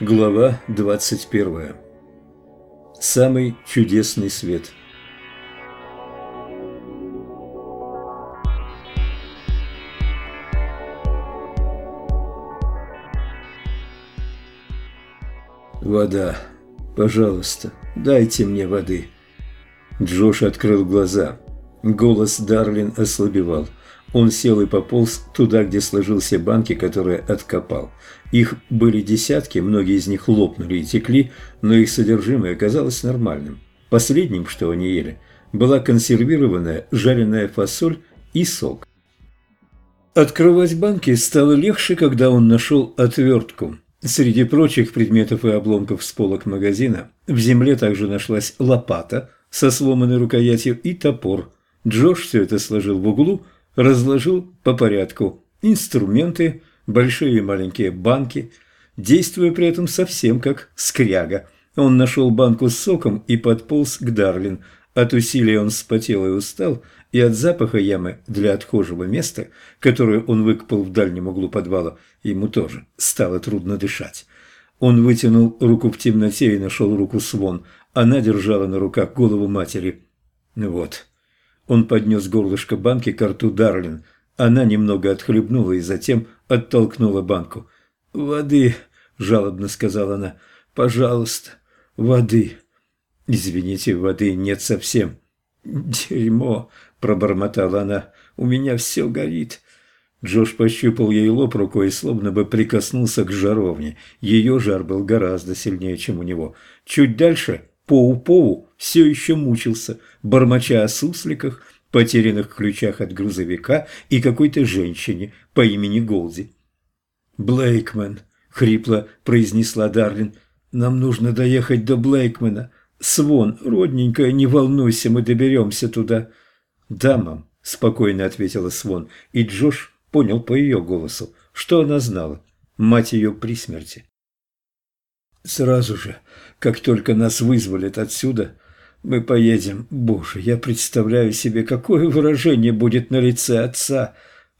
Глава 21. Самый чудесный свет. Вода. Пожалуйста, дайте мне воды. Джош открыл глаза. Голос Дарлин ослабевал. Он сел и пополз туда, где сложился банки, которые откопал. Их были десятки, многие из них лопнули и текли, но их содержимое оказалось нормальным. Последним, что они ели, была консервированная жареная фасоль и сок. Открывать банки стало легче, когда он нашел отвертку. Среди прочих предметов и обломков с полок магазина в земле также нашлась лопата со сломанной рукоятью и топор. Джош все это сложил в углу, разложил по порядку инструменты, большие и маленькие банки, действуя при этом совсем как скряга. Он нашел банку с соком и подполз к Дарлин. От усилия он вспотел и устал, и от запаха ямы для отхожего места, которую он выкопал в дальнем углу подвала, ему тоже стало трудно дышать. Он вытянул руку в темноте и нашел руку Свон. Она держала на руках голову матери. Вот. Он поднес горлышко банки к рту Дарлин. Она немного отхлебнула и затем оттолкнула банку. «Воды», – жалобно сказала она, – «пожалуйста, воды». «Извините, воды нет совсем». «Дерьмо», – пробормотала она, – «у меня все горит». Джош пощупал ей лоб рукой словно бы прикоснулся к жаровне. Ее жар был гораздо сильнее, чем у него. Чуть дальше Поу-Поу все еще мучился, бормоча о сусликах, потерянных ключах от грузовика и какой-то женщине по имени Голди. «Блейкмен», — хрипло произнесла Дарлин, — «нам нужно доехать до Блейкмена. Свон, родненькая, не волнуйся, мы доберемся туда». «Да, мам», — спокойно ответила Свон, и Джош понял по ее голосу, что она знала. Мать ее при смерти. Сразу же, как только нас вызволят отсюда, мы поедем. Боже, я представляю себе, какое выражение будет на лице отца.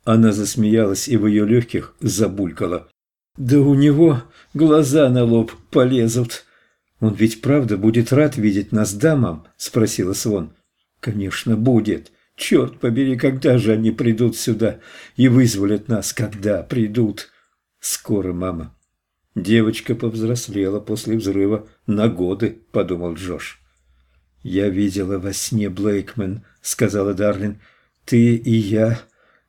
Она засмеялась и в ее легких забулькала. Да у него глаза на лоб полезут. Он ведь правда будет рад видеть нас, да, мам? Спросила Свон. Конечно, будет. Черт побери, когда же они придут сюда и вызволят нас, когда придут? Скоро, мама. Девочка повзрослела после взрыва на годы, подумал Джош. «Я видела во сне Блейкмен», — сказала Дарлин. «Ты и я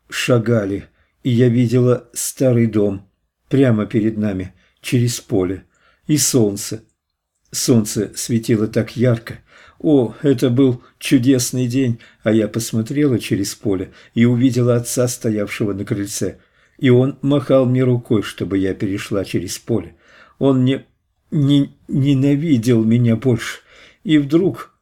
шагали, и я видела старый дом прямо перед нами, через поле, и солнце. Солнце светило так ярко. О, это был чудесный день, а я посмотрела через поле и увидела отца, стоявшего на крыльце и он махал мне рукой, чтобы я перешла через поле. Он не, не ненавидел меня больше. И вдруг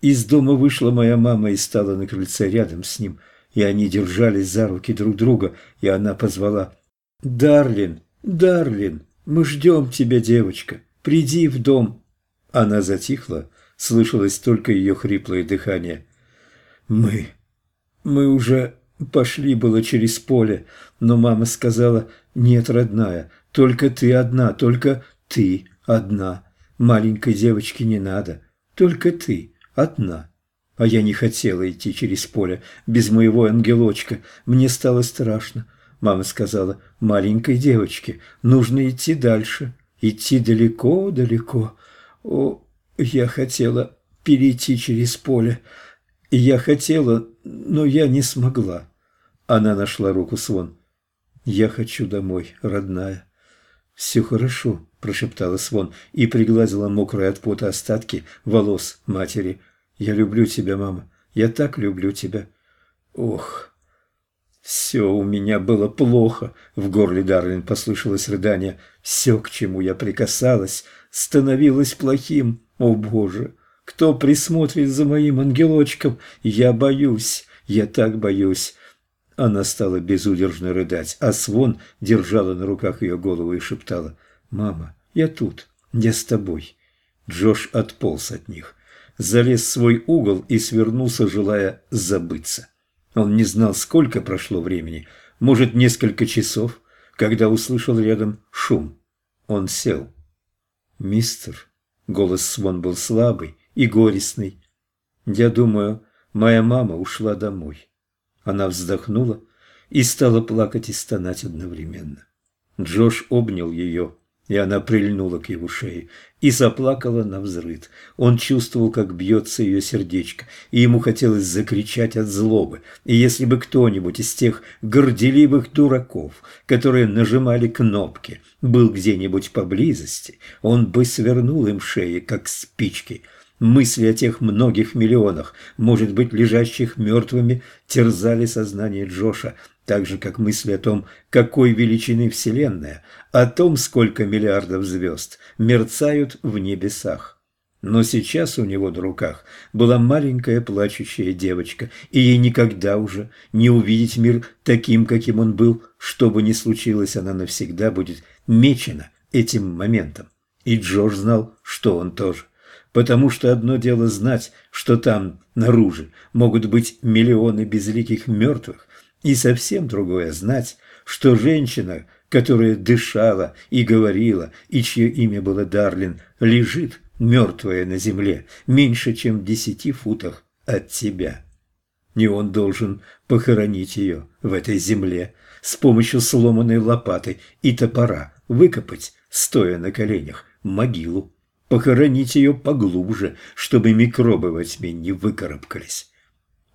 из дома вышла моя мама и стала на крыльце рядом с ним, и они держались за руки друг друга, и она позвала «Дарлин, Дарлин, мы ждем тебя, девочка, приди в дом». Она затихла, слышалось только ее хриплое дыхание. «Мы, мы уже Пошли было через поле, но мама сказала, нет, родная, только ты одна, только ты одна. Маленькой девочке не надо, только ты одна. А я не хотела идти через поле без моего ангелочка, мне стало страшно. Мама сказала, маленькой девочке нужно идти дальше, идти далеко-далеко. О, я хотела перейти через поле, я хотела, но я не смогла. Она нашла руку Свон. «Я хочу домой, родная». «Все хорошо», – прошептала Свон и пригладила мокрые от пота остатки волос матери. «Я люблю тебя, мама. Я так люблю тебя». «Ох!» «Все у меня было плохо», — в горле Дарлин послышалось рыдание. «Все, к чему я прикасалась, становилось плохим. О, Боже! Кто присмотрит за моим ангелочком? Я боюсь, я так боюсь. Она стала безудержно рыдать, а Свон держала на руках ее голову и шептала «Мама, я тут, я с тобой». Джош отполз от них, залез в свой угол и свернулся, желая забыться. Он не знал, сколько прошло времени, может, несколько часов, когда услышал рядом шум. Он сел. Мистер, голос Свон был слабый и горестный. Я думаю, моя мама ушла домой. Она вздохнула и стала плакать и стонать одновременно. Джош обнял ее и она прильнула к его шее и заплакала на взрыд. Он чувствовал, как бьется ее сердечко, и ему хотелось закричать от злобы. И если бы кто-нибудь из тех горделивых дураков, которые нажимали кнопки, был где-нибудь поблизости, он бы свернул им шеи, как спички. Мысли о тех многих миллионах, может быть, лежащих мертвыми, терзали сознание Джоша – так же, как мысли о том, какой величины Вселенная, о том, сколько миллиардов звезд мерцают в небесах. Но сейчас у него на руках была маленькая плачущая девочка, и ей никогда уже не увидеть мир таким, каким он был, что бы ни случилось, она навсегда будет мечена этим моментом. И Джордж знал, что он тоже. Потому что одно дело знать, что там, наружу, могут быть миллионы безликих мертвых, и совсем другое знать, что женщина, которая дышала и говорила, и чье имя было Дарлин, лежит мертвая на земле, меньше, чем в десяти футах от тебя. И он должен похоронить ее в этой земле с помощью сломанной лопаты и топора, выкопать, стоя на коленях, могилу, похоронить ее поглубже, чтобы микробы во тьме не выкарабкались.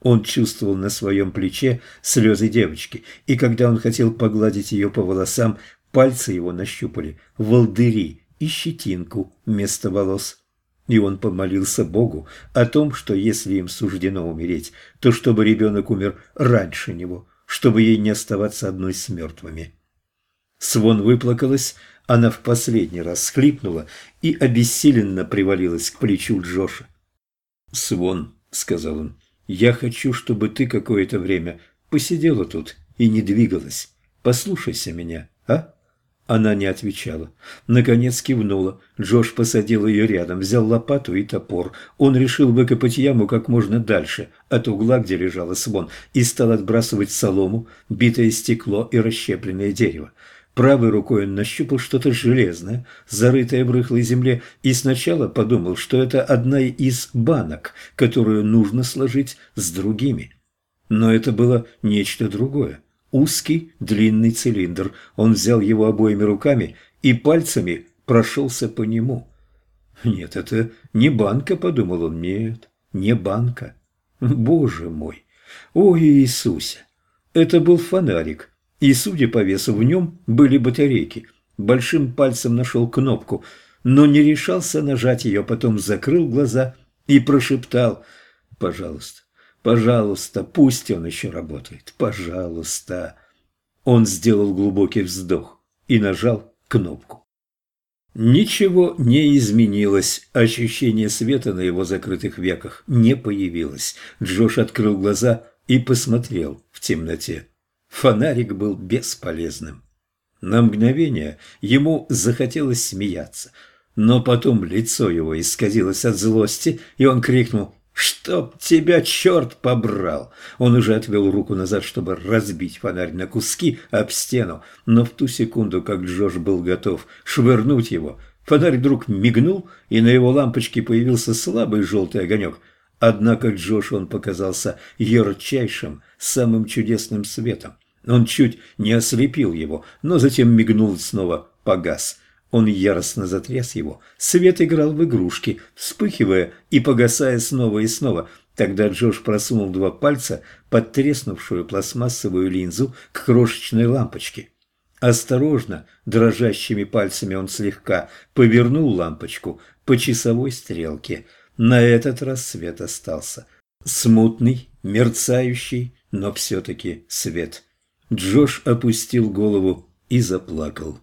Он чувствовал на своем плече слезы девочки, и когда он хотел погладить ее по волосам, пальцы его нащупали волдыри и щетинку вместо волос. И он помолился Богу о том, что если им суждено умереть, то чтобы ребенок умер раньше него, чтобы ей не оставаться одной с мертвыми. Свон выплакалась, она в последний раз схлипнула и обессиленно привалилась к плечу Джоша. «Свон», — сказал он, я хочу, чтобы ты какое-то время посидела тут и не двигалась. Послушайся меня, а?» Она не отвечала. Наконец кивнула. Джош посадил ее рядом, взял лопату и топор. Он решил выкопать яму как можно дальше от угла, где лежала свон, и стал отбрасывать солому, битое стекло и расщепленное дерево. Правой рукой он нащупал что-то железное, зарытое в рыхлой земле, и сначала подумал, что это одна из банок, которую нужно сложить с другими. Но это было нечто другое. Узкий, длинный цилиндр. Он взял его обоими руками и пальцами прошелся по нему. «Нет, это не банка», — подумал он. «Нет, не банка. Боже мой! О Иисусе!» Это был фонарик, и, судя по весу, в нем были батарейки. Большим пальцем нашел кнопку, но не решался нажать ее, потом закрыл глаза и прошептал «Пожалуйста, пожалуйста, пусть он еще работает, пожалуйста». Он сделал глубокий вздох и нажал кнопку. Ничего не изменилось, ощущение света на его закрытых веках не появилось. Джош открыл глаза и посмотрел в темноте. Фонарик был бесполезным. На мгновение ему захотелось смеяться, но потом лицо его исказилось от злости, и он крикнул «Чтоб тебя черт побрал!» Он уже отвел руку назад, чтобы разбить фонарь на куски об стену, но в ту секунду, как Джош был готов швырнуть его, фонарь вдруг мигнул, и на его лампочке появился слабый желтый огонек. Однако Джош он показался ярчайшим, самым чудесным светом. Он чуть не ослепил его, но затем мигнул и снова погас. Он яростно затряс его. Свет играл в игрушки, вспыхивая и погасая снова и снова. Тогда Джош просунул два пальца под треснувшую пластмассовую линзу к крошечной лампочке. Осторожно, дрожащими пальцами он слегка повернул лампочку по часовой стрелке. На этот раз свет остался. Смутный, мерцающий, но все-таки свет. Джош опустил голову и заплакал.